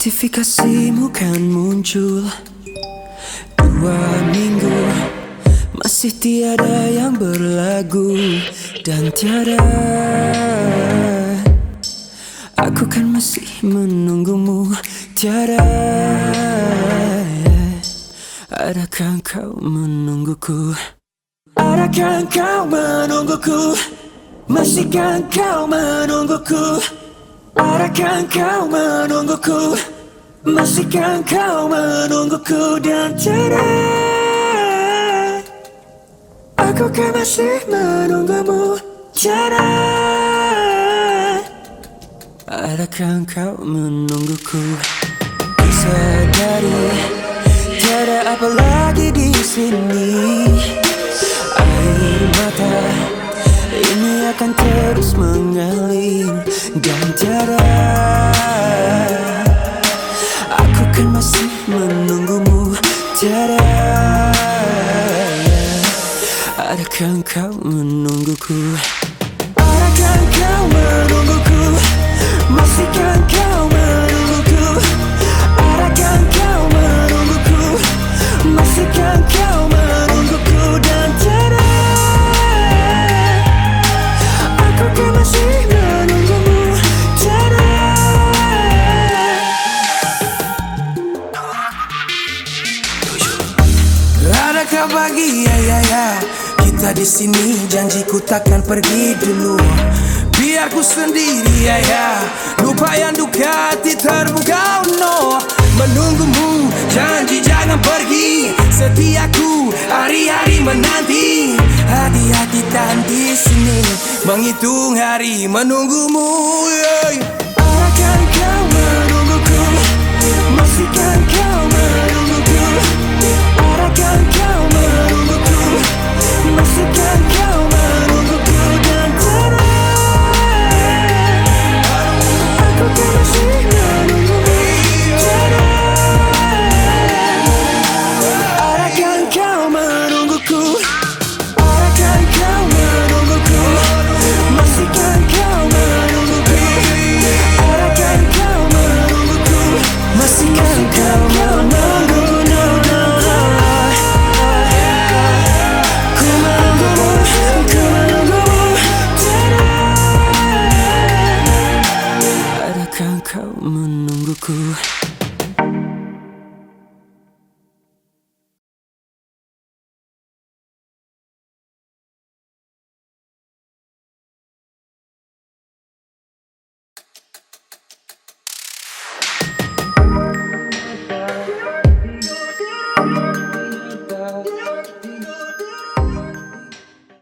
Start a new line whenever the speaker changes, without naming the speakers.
Notifikasimu kan muncul Dua minggu. Masih tiada yang berlagu Dan tiada. Aku kan masih menunggumu Tiada. Adakah kau menungguku? Adakah kau menungguku? Masihkah kau menungguku Adakah kau menungguku Masihkah kau menungguku Dan tiada Aku kan masih menunggumu Tiada Adakah kau menungguku Sadari Tiada apa lagi di sini akan terus mengalir Dan tiada Aku kan masih menunggumu Tiada Adakah kau menungguku? Adakah kau menungguku Adakah
pagi ya ya ya. Kita di sini janjiku takkan pergi dulu. Biar ku sendiri ya ya. Lupa yang duka hati terbuka oh no. Menunggumu janji jangan pergi. Setiaku hari-hari menanti. Hati-hati tahan di sini. Menghitung hari menunggumu yeah.